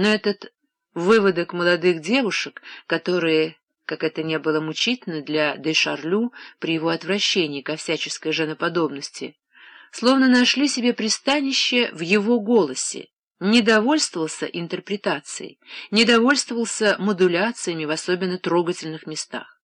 Но этот выводок молодых девушек, которые, как это не было мучительно для де Шарлю при его отвращении ко всяческой женоподобности, словно нашли себе пристанище в его голосе, не довольствовался интерпретацией, не довольствовался модуляциями в особенно трогательных местах.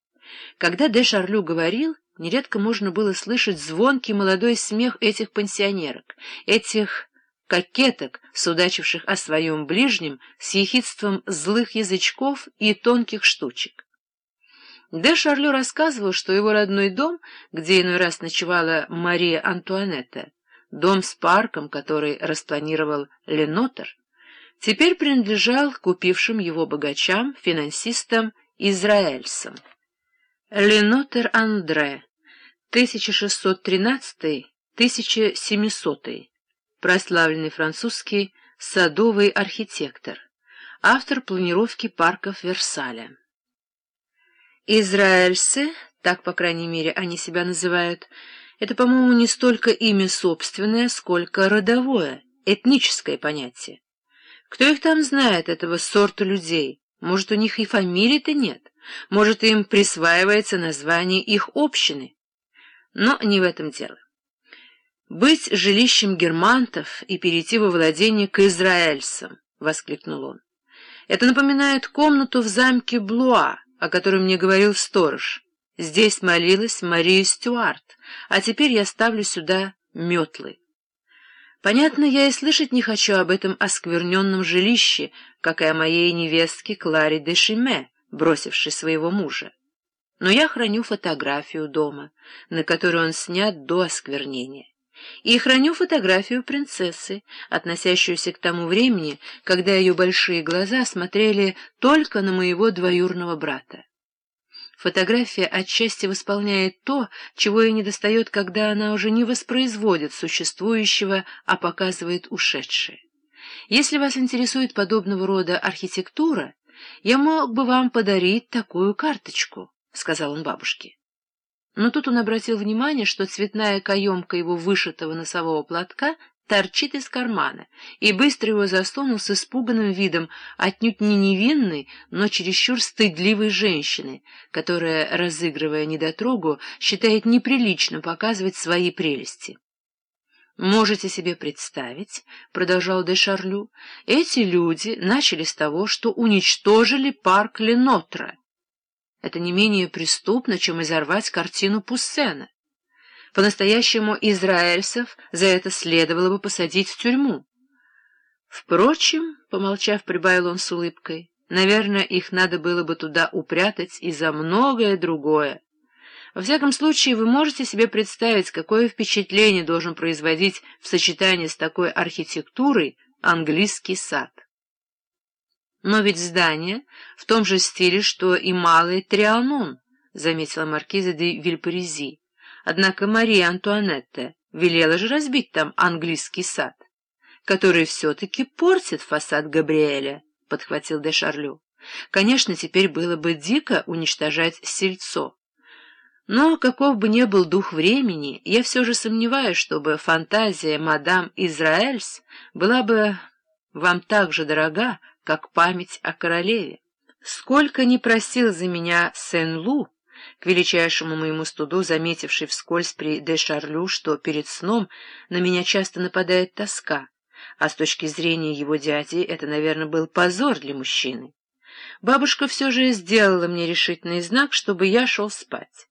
Когда де Шарлю говорил, нередко можно было слышать звонкий молодой смех этих пансионерок, этих кокеток, судачивших о своем ближнем с ехидством злых язычков и тонких штучек. Де Шарлю рассказывал, что его родной дом, где иной раз ночевала Мария Антуанетта, дом с парком, который распланировал Ленотер, теперь принадлежал купившим его богачам, финансистам Израэльсам. Ленотер Андре, 1613-1700 прославленный французский садовый архитектор, автор планировки парков Версаля. Израильцы, так, по крайней мере, они себя называют, это, по-моему, не столько имя собственное, сколько родовое, этническое понятие. Кто их там знает, этого сорта людей? Может, у них и фамилии-то нет? Может, им присваивается название их общины? Но не в этом дело. «Быть жилищем германтов и перейти во владение к израильцам!» — воскликнул он. «Это напоминает комнату в замке Блуа, о которой мне говорил сторож. Здесь молилась Мария Стюарт, а теперь я ставлю сюда метлы. Понятно, я и слышать не хочу об этом оскверненном жилище, как и о моей невестке Кларе де Шиме, бросившей своего мужа. Но я храню фотографию дома, на которой он снят до осквернения и храню фотографию принцессы, относящуюся к тому времени, когда ее большие глаза смотрели только на моего двоюрного брата. Фотография отчасти восполняет то, чего ей недостает, когда она уже не воспроизводит существующего, а показывает ушедшее. Если вас интересует подобного рода архитектура, я мог бы вам подарить такую карточку, — сказал он бабушке. Но тут он обратил внимание, что цветная каемка его вышитого носового платка торчит из кармана, и быстро его засунул с испуганным видом отнюдь не невинной, но чересчур стыдливой женщины, которая, разыгрывая недотрогу, считает неприлично показывать свои прелести. «Можете себе представить, — продолжал де Шарлю, — эти люди начали с того, что уничтожили парк Ленотра, это не менее преступно, чем изорвать картину Пуссена. По-настоящему израильцев за это следовало бы посадить в тюрьму. Впрочем, — помолчав, прибавил он с улыбкой, — наверное, их надо было бы туда упрятать и за многое другое. Во всяком случае, вы можете себе представить, какое впечатление должен производить в сочетании с такой архитектурой английский сад. Но ведь здание в том же стиле, что и Малый Трианон, — заметила маркиза де Вильпарези. Однако Мария Антуанетта велела же разбить там английский сад, который все-таки портит фасад Габриэля, — подхватил де Шарлю. Конечно, теперь было бы дико уничтожать сельцо. Но, каков бы ни был дух времени, я все же сомневаюсь, чтобы фантазия мадам Израэльс была бы вам так же дорога, как память о королеве. Сколько не просил за меня Сен-Лу, к величайшему моему студу заметивший вскользь при де Шарлю, что перед сном на меня часто нападает тоска, а с точки зрения его дяди это, наверное, был позор для мужчины. Бабушка все же сделала мне решительный знак, чтобы я шел спать.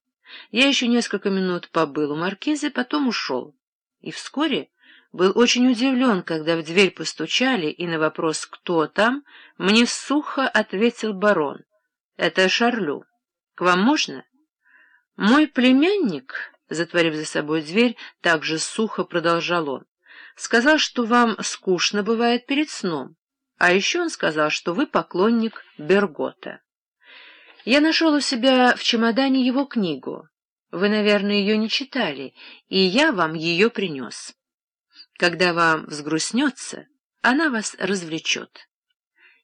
Я еще несколько минут побыл у маркизы, потом ушел. И вскоре был очень удивлен, когда в дверь постучали, и на вопрос «Кто там?» мне сухо ответил барон. «Это Шарлю. К вам можно?» «Мой племянник», — затворив за собой дверь, также сухо продолжал он, «сказал, что вам скучно бывает перед сном, а еще он сказал, что вы поклонник Бергота. Я нашел у себя в чемодане его книгу. Вы, наверное, ее не читали, и я вам ее принес». Когда вам взгрустнется, она вас развлечет.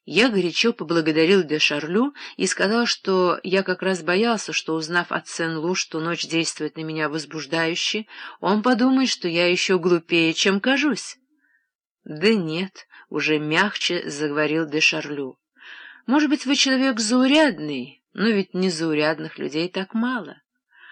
Я горячо поблагодарил де Шарлю и сказал, что я как раз боялся, что, узнав от Сен-Лу, что ночь действует на меня возбуждающе, он подумает, что я еще глупее, чем кажусь. — Да нет, — уже мягче заговорил де Шарлю. Может быть, вы человек заурядный, но ведь незаурядных людей так мало.